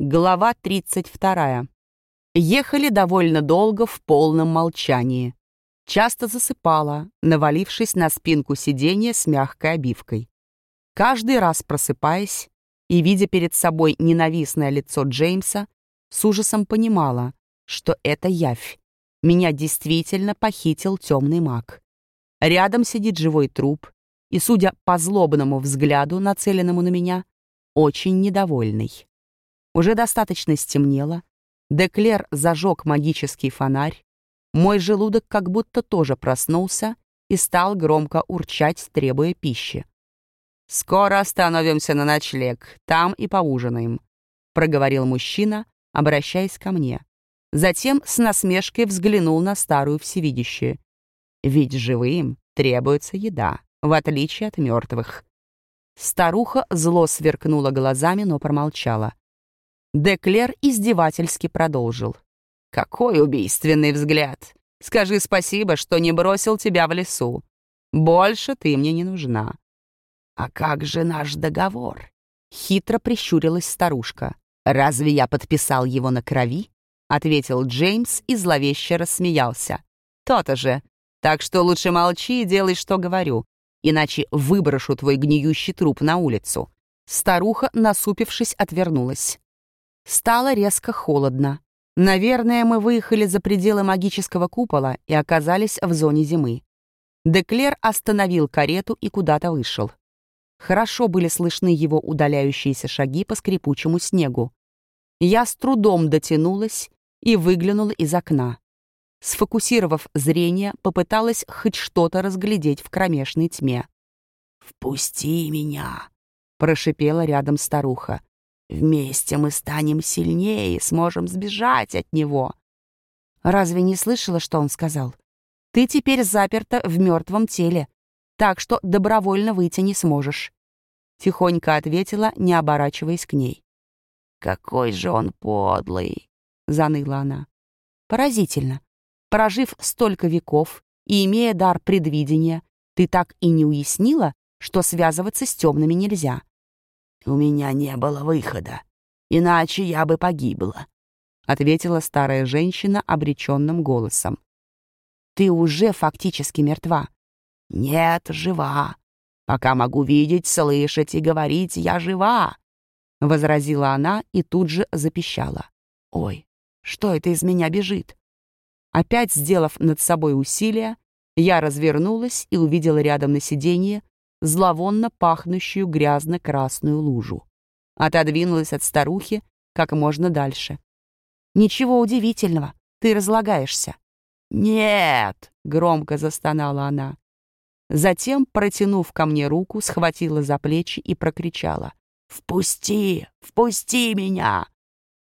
Глава 32. Ехали довольно долго в полном молчании. Часто засыпала, навалившись на спинку сиденья с мягкой обивкой. Каждый раз просыпаясь и видя перед собой ненавистное лицо Джеймса, с ужасом понимала, что это явь. Меня действительно похитил темный маг. Рядом сидит живой труп, и, судя по злобному взгляду, нацеленному на меня, очень недовольный. Уже достаточно стемнело. Деклер зажег магический фонарь. Мой желудок как будто тоже проснулся и стал громко урчать, требуя пищи. «Скоро остановимся на ночлег, там и поужинаем», — проговорил мужчина, обращаясь ко мне. Затем с насмешкой взглянул на старую всевидящую. «Ведь живым требуется еда, в отличие от мертвых». Старуха зло сверкнула глазами, но промолчала. Деклер издевательски продолжил. «Какой убийственный взгляд! Скажи спасибо, что не бросил тебя в лесу. Больше ты мне не нужна». «А как же наш договор?» Хитро прищурилась старушка. «Разве я подписал его на крови?» Ответил Джеймс и зловеще рассмеялся. «То-то же. Так что лучше молчи и делай, что говорю, иначе выброшу твой гниющий труп на улицу». Старуха, насупившись, отвернулась. Стало резко холодно. Наверное, мы выехали за пределы магического купола и оказались в зоне зимы. Деклер остановил карету и куда-то вышел. Хорошо были слышны его удаляющиеся шаги по скрипучему снегу. Я с трудом дотянулась и выглянула из окна. Сфокусировав зрение, попыталась хоть что-то разглядеть в кромешной тьме. «Впусти меня!» — прошипела рядом старуха. Вместе мы станем сильнее и сможем сбежать от него. Разве не слышала, что он сказал? Ты теперь заперта в мертвом теле, так что добровольно выйти не сможешь. Тихонько ответила, не оборачиваясь к ней. «Какой же он подлый!» — заныла она. «Поразительно. Прожив столько веков и имея дар предвидения, ты так и не уяснила, что связываться с темными нельзя. «У меня не было выхода, иначе я бы погибла», — ответила старая женщина обреченным голосом. «Ты уже фактически мертва». «Нет, жива. Пока могу видеть, слышать и говорить, я жива», — возразила она и тут же запищала. «Ой, что это из меня бежит?» Опять сделав над собой усилие, я развернулась и увидела рядом на сиденье зловонно пахнущую грязно-красную лужу. Отодвинулась от старухи как можно дальше. «Ничего удивительного, ты разлагаешься». «Нет!» — громко застонала она. Затем, протянув ко мне руку, схватила за плечи и прокричала. «Впусти! Впусти меня!»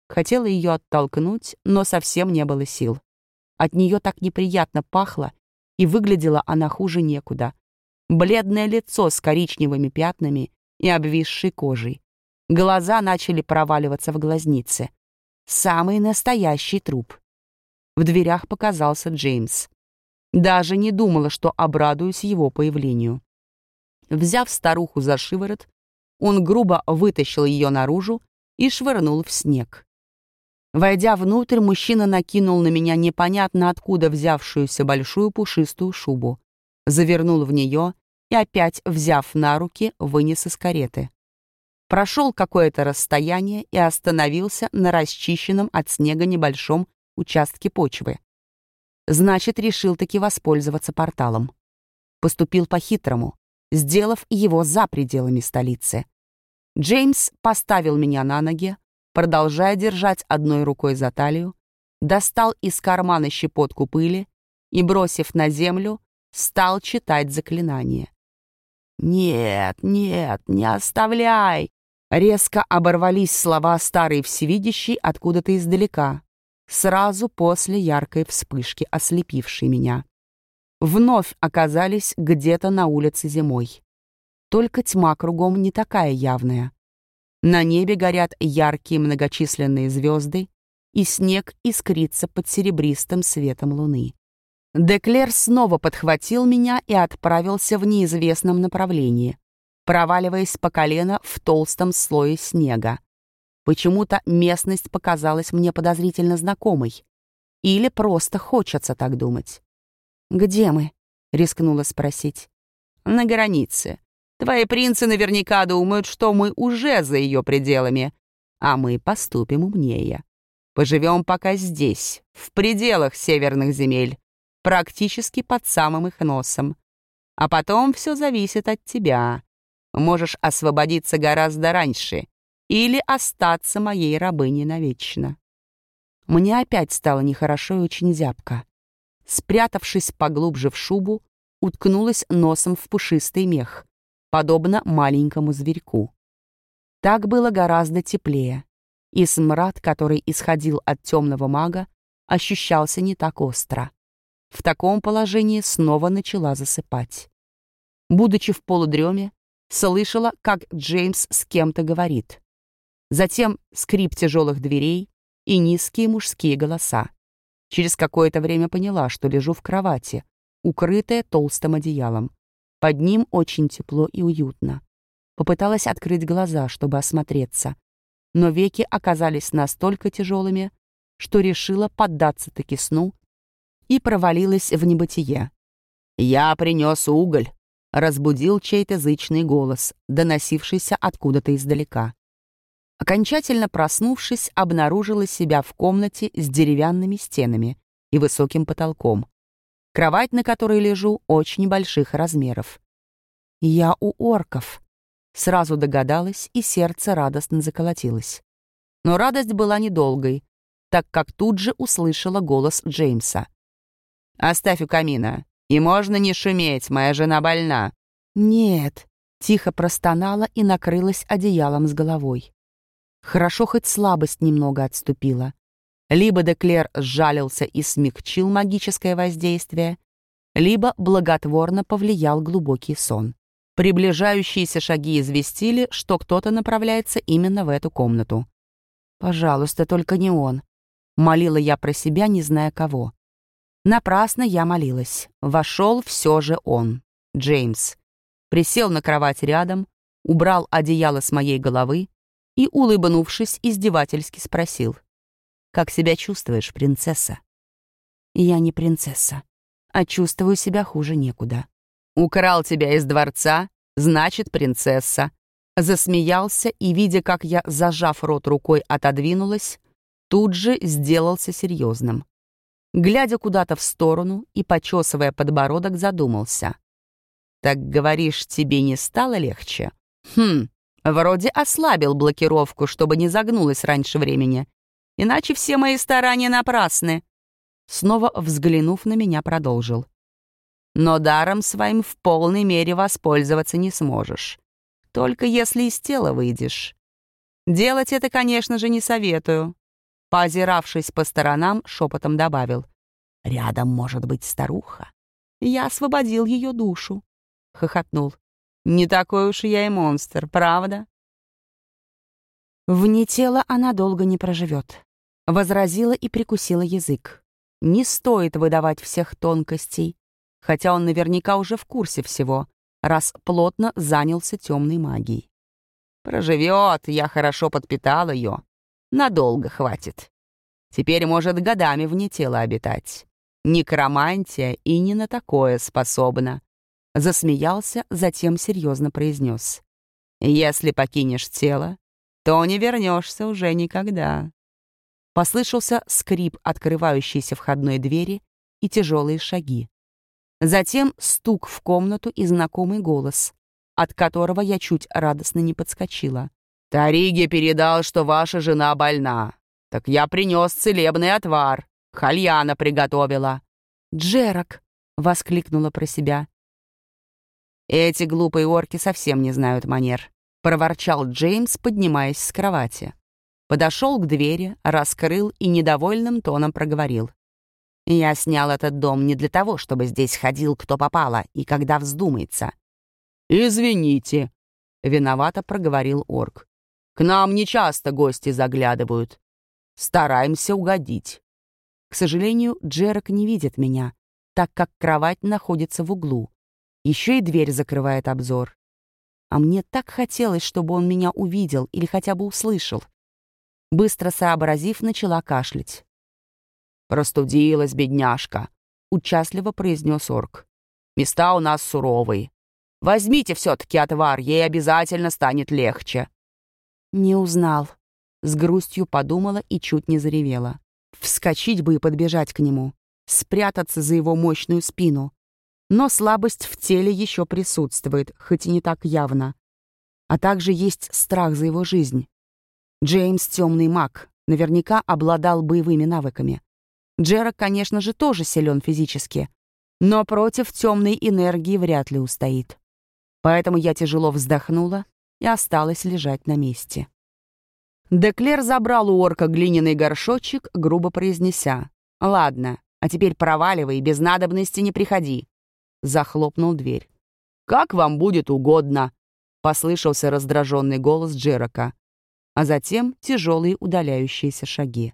Хотела ее оттолкнуть, но совсем не было сил. От нее так неприятно пахло, и выглядела она хуже некуда бледное лицо с коричневыми пятнами и обвисшей кожей. Глаза начали проваливаться в глазницы. Самый настоящий труп. В дверях показался Джеймс. Даже не думала, что обрадуюсь его появлению. Взяв старуху за шиворот, он грубо вытащил ее наружу и швырнул в снег. Войдя внутрь, мужчина накинул на меня непонятно откуда взявшуюся большую пушистую шубу завернул в нее и опять, взяв на руки, вынес из кареты. Прошел какое-то расстояние и остановился на расчищенном от снега небольшом участке почвы. Значит, решил таки воспользоваться порталом. Поступил по-хитрому, сделав его за пределами столицы. Джеймс поставил меня на ноги, продолжая держать одной рукой за талию, достал из кармана щепотку пыли и, бросив на землю, стал читать заклинание. «Нет, нет, не оставляй!» Резко оборвались слова старой всевидящей откуда-то издалека, сразу после яркой вспышки, ослепившей меня. Вновь оказались где-то на улице зимой. Только тьма кругом не такая явная. На небе горят яркие многочисленные звезды, и снег искрится под серебристым светом луны. Деклер снова подхватил меня и отправился в неизвестном направлении, проваливаясь по колено в толстом слое снега. Почему-то местность показалась мне подозрительно знакомой. Или просто хочется так думать. «Где мы?» — рискнула спросить. «На границе. Твои принцы наверняка думают, что мы уже за ее пределами, а мы поступим умнее. Поживем пока здесь, в пределах северных земель, практически под самым их носом. А потом все зависит от тебя. Можешь освободиться гораздо раньше или остаться моей рабыней навечно. Мне опять стало нехорошо и очень зябко. Спрятавшись поглубже в шубу, уткнулась носом в пушистый мех, подобно маленькому зверьку. Так было гораздо теплее, и смрад, который исходил от темного мага, ощущался не так остро. В таком положении снова начала засыпать. Будучи в полудреме, слышала, как Джеймс с кем-то говорит. Затем скрип тяжелых дверей и низкие мужские голоса. Через какое-то время поняла, что лежу в кровати, укрытая толстым одеялом. Под ним очень тепло и уютно. Попыталась открыть глаза, чтобы осмотреться, но веки оказались настолько тяжелыми, что решила поддаться таки сну и провалилась в небытие. «Я принес уголь», — разбудил чей-то зычный голос, доносившийся откуда-то издалека. Окончательно проснувшись, обнаружила себя в комнате с деревянными стенами и высоким потолком. Кровать, на которой лежу, очень больших размеров. Я у орков. Сразу догадалась, и сердце радостно заколотилось. Но радость была недолгой, так как тут же услышала голос Джеймса. «Оставь у камина, и можно не шуметь, моя жена больна». «Нет», — тихо простонала и накрылась одеялом с головой. Хорошо хоть слабость немного отступила. Либо Деклер сжалился и смягчил магическое воздействие, либо благотворно повлиял глубокий сон. Приближающиеся шаги известили, что кто-то направляется именно в эту комнату. «Пожалуйста, только не он», — молила я про себя, не зная кого. Напрасно я молилась. Вошел все же он, Джеймс. Присел на кровать рядом, убрал одеяло с моей головы и, улыбнувшись, издевательски спросил. «Как себя чувствуешь, принцесса?» «Я не принцесса, а чувствую себя хуже некуда». «Украл тебя из дворца, значит, принцесса». Засмеялся и, видя, как я, зажав рот рукой, отодвинулась, тут же сделался серьезным. Глядя куда-то в сторону и почесывая подбородок, задумался. «Так, говоришь, тебе не стало легче?» «Хм, вроде ослабил блокировку, чтобы не загнулась раньше времени. Иначе все мои старания напрасны». Снова взглянув на меня, продолжил но даром своим в полной мере воспользоваться не сможешь. Только если из тела выйдешь. Делать это, конечно же, не советую. Поозиравшись по сторонам, шепотом добавил. «Рядом может быть старуха. Я освободил ее душу», — хохотнул. «Не такой уж я и монстр, правда?» Вне тела она долго не проживет. Возразила и прикусила язык. Не стоит выдавать всех тонкостей хотя он наверняка уже в курсе всего, раз плотно занялся темной магией. Проживет, я хорошо подпитал ее. Надолго хватит. Теперь может годами вне тела обитать. Некромантия и не на такое способна. Засмеялся, затем серьезно произнес. Если покинешь тело, то не вернешься уже никогда. Послышался скрип открывающейся входной двери и тяжелые шаги. Затем стук в комнату и знакомый голос, от которого я чуть радостно не подскочила. «Тариге передал, что ваша жена больна. Так я принес целебный отвар. Хальяна приготовила». «Джерак!» — воскликнула про себя. «Эти глупые орки совсем не знают манер», — проворчал Джеймс, поднимаясь с кровати. Подошел к двери, раскрыл и недовольным тоном проговорил. Я снял этот дом не для того, чтобы здесь ходил кто попало и когда вздумается. «Извините», — виновато проговорил орк. «К нам нечасто гости заглядывают. Стараемся угодить». К сожалению, Джерак не видит меня, так как кровать находится в углу. Еще и дверь закрывает обзор. А мне так хотелось, чтобы он меня увидел или хотя бы услышал. Быстро сообразив, начала кашлять. «Простудилась, бедняжка», — участливо произнес орк. «Места у нас суровые. Возьмите все-таки отвар, ей обязательно станет легче». Не узнал. С грустью подумала и чуть не заревела. Вскочить бы и подбежать к нему, спрятаться за его мощную спину. Но слабость в теле еще присутствует, хоть и не так явно. А также есть страх за его жизнь. Джеймс — темный маг, наверняка обладал боевыми навыками. Джерак, конечно же, тоже силен физически, но против темной энергии вряд ли устоит. Поэтому я тяжело вздохнула и осталась лежать на месте. Деклер забрал у орка глиняный горшочек, грубо произнеся. «Ладно, а теперь проваливай, без надобности не приходи». Захлопнул дверь. «Как вам будет угодно», — послышался раздраженный голос Джерака, а затем тяжелые удаляющиеся шаги.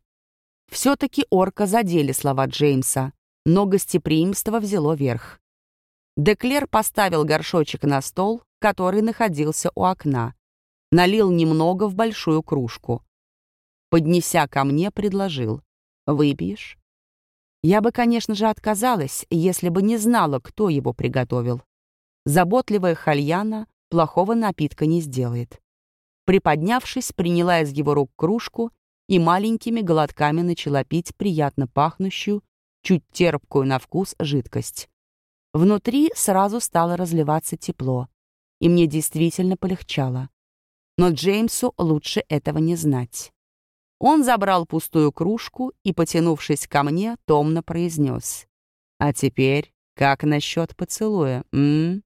Все-таки орка задели слова Джеймса, но гостеприимство взяло верх. Деклер поставил горшочек на стол, который находился у окна, налил немного в большую кружку. Поднеся ко мне, предложил. «Выпьешь?» Я бы, конечно же, отказалась, если бы не знала, кто его приготовил. Заботливая Хальяна плохого напитка не сделает. Приподнявшись, приняла из его рук кружку и маленькими глотками начала пить приятно пахнущую, чуть терпкую на вкус жидкость. Внутри сразу стало разливаться тепло, и мне действительно полегчало. Но Джеймсу лучше этого не знать. Он забрал пустую кружку и, потянувшись ко мне, томно произнес. «А теперь как насчет поцелуя, м?»,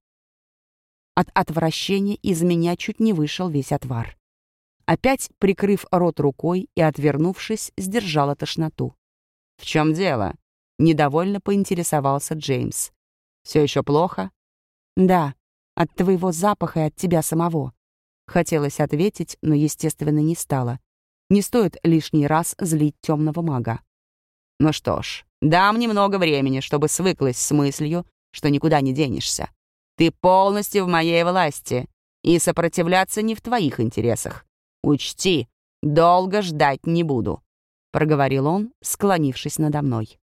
От отвращения из меня чуть не вышел весь отвар. Опять, прикрыв рот рукой и отвернувшись, сдержала тошноту. «В чем дело?» — недовольно поинтересовался Джеймс. «Все еще плохо?» «Да, от твоего запаха и от тебя самого». Хотелось ответить, но, естественно, не стало. Не стоит лишний раз злить темного мага. «Ну что ж, дам немного времени, чтобы свыклась с мыслью, что никуда не денешься. Ты полностью в моей власти, и сопротивляться не в твоих интересах. «Учти, долго ждать не буду», — проговорил он, склонившись надо мной.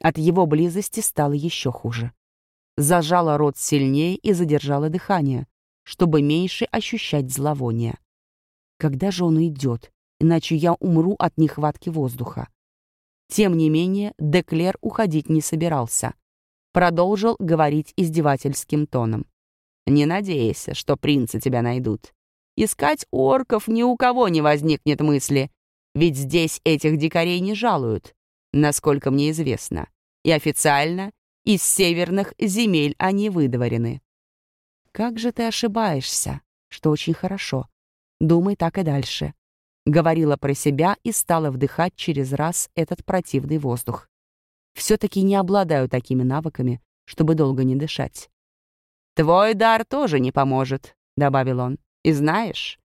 От его близости стало еще хуже. Зажала рот сильнее и задержала дыхание, чтобы меньше ощущать зловоние. Когда же он уйдет, иначе я умру от нехватки воздуха. Тем не менее, Деклер уходить не собирался. Продолжил говорить издевательским тоном. «Не надейся, что принцы тебя найдут. Искать орков ни у кого не возникнет мысли, ведь здесь этих дикарей не жалуют, насколько мне известно. И официально из северных земель они выдворены. Как же ты ошибаешься, что очень хорошо. Думай так и дальше. Говорила про себя и стала вдыхать через раз этот противный воздух. Все-таки не обладаю такими навыками, чтобы долго не дышать. «Твой дар тоже не поможет», — добавил он. И знаешь,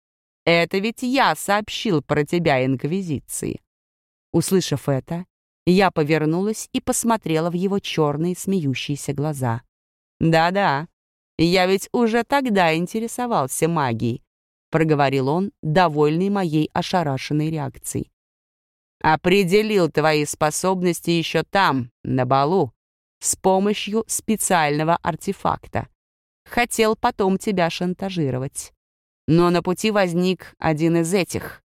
это ведь я сообщил про тебя Инквизиции». Услышав это, я повернулась и посмотрела в его черные смеющиеся глаза. «Да-да, я ведь уже тогда интересовался магией», — проговорил он, довольный моей ошарашенной реакцией. «Определил твои способности еще там, на балу, с помощью специального артефакта. Хотел потом тебя шантажировать. Но на пути возник один из этих.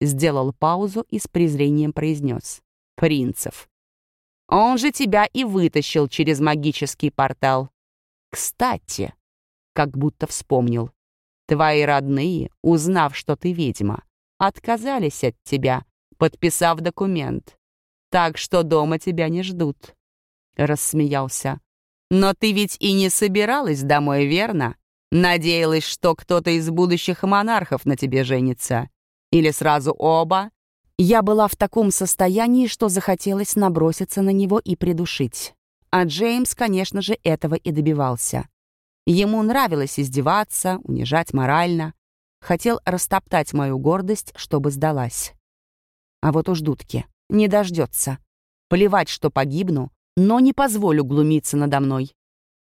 Сделал паузу и с презрением произнес. Принцев. Он же тебя и вытащил через магический портал. Кстати, как будто вспомнил. Твои родные, узнав, что ты ведьма, отказались от тебя, подписав документ. Так что дома тебя не ждут. Рассмеялся. Но ты ведь и не собиралась домой, верно? Надеялась, что кто-то из будущих монархов на тебе женится. Или сразу оба. Я была в таком состоянии, что захотелось наброситься на него и придушить. А Джеймс, конечно же, этого и добивался. Ему нравилось издеваться, унижать морально. Хотел растоптать мою гордость, чтобы сдалась. А вот уж дудки. Не дождется. Плевать, что погибну, но не позволю глумиться надо мной.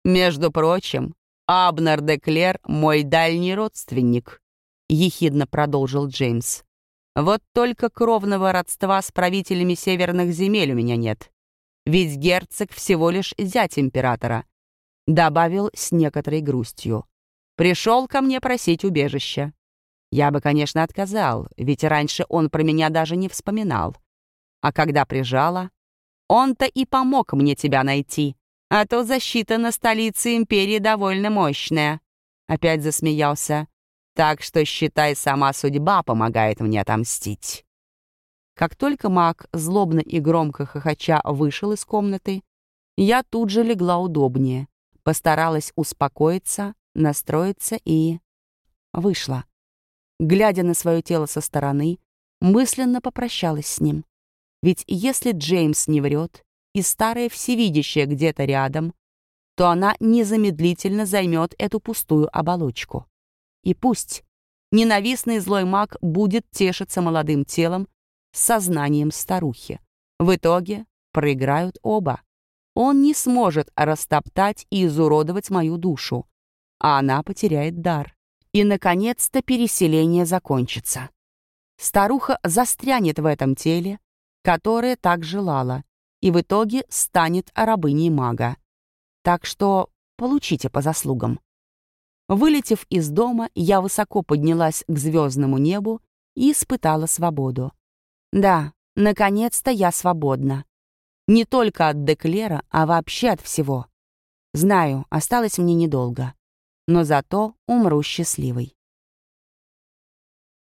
Между прочим, «Абнер де Клер — мой дальний родственник», — ехидно продолжил Джеймс. Вот только кровного родства с правителями северных земель у меня нет. Ведь герцог всего лишь зять императора. Добавил с некоторой грустью. Пришел ко мне просить убежища. Я бы, конечно, отказал, ведь раньше он про меня даже не вспоминал. А когда прижала, он-то и помог мне тебя найти, а то защита на столице империи довольно мощная. Опять засмеялся. Так что, считай, сама судьба помогает мне отомстить. Как только маг, злобно и громко хохоча, вышел из комнаты, я тут же легла удобнее, постаралась успокоиться, настроиться и... вышла. Глядя на свое тело со стороны, мысленно попрощалась с ним. Ведь если Джеймс не врет, и старая всевидящая где-то рядом, то она незамедлительно займет эту пустую оболочку. И пусть ненавистный злой маг будет тешиться молодым телом с сознанием старухи. В итоге проиграют оба. Он не сможет растоптать и изуродовать мою душу, а она потеряет дар. И, наконец-то, переселение закончится. Старуха застрянет в этом теле, которое так желала, и в итоге станет рабыней мага. Так что получите по заслугам. Вылетев из дома, я высоко поднялась к звездному небу и испытала свободу. Да, наконец-то я свободна. Не только от Деклера, а вообще от всего. Знаю, осталось мне недолго. Но зато умру счастливой.